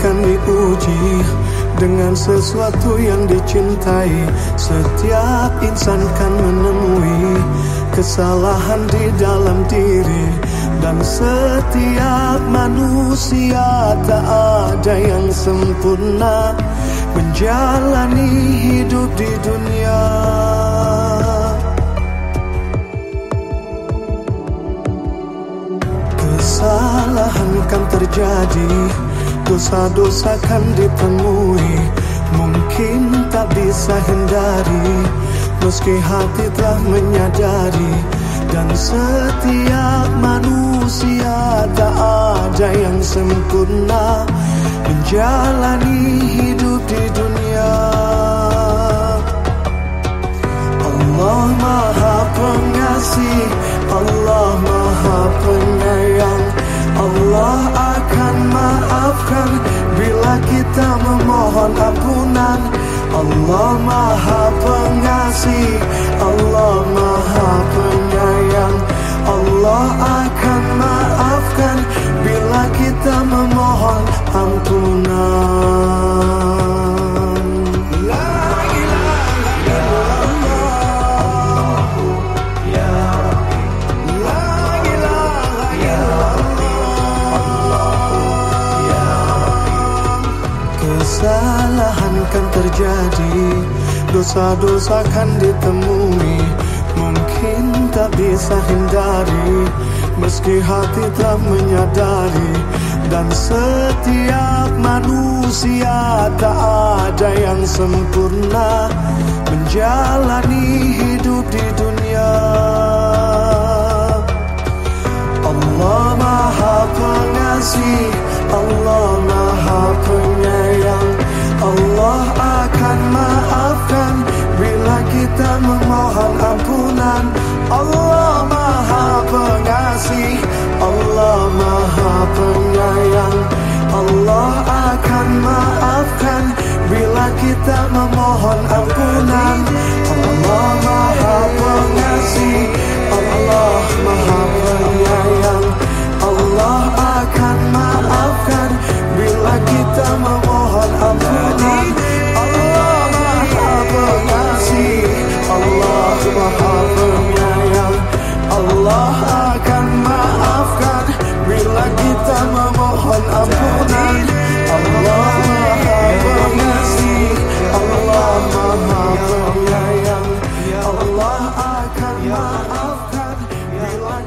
akan diuji dengan sesuatu yang dicintai. Setiap insan kan menemui kesalahan di dalam diri. Dan setiap manusia tak ada yang sempurna Menjalani hidup di dunia Kesalahan kan terjadi. Dosa-dosa kan ditemui Mungkin tak bisa hindari. Meski hati telah menyadari. Dan setiap manusia tak ada yang sempurna. Menjalani hidup di dunia memohon ampunan Allah maha pengasih. Allah maha penyayang terjadi Dosa-dosa kan ditemui. Mungkin tak bisa hindari Meski hati tak menyadari. Dan setiap manusia tak ada yang sempurna Menjalani hidup di dunia. Allah maha pengasih Allah maha penyayang Allah akan maafkan Bila kita memohon ampunan. Allah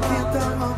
kita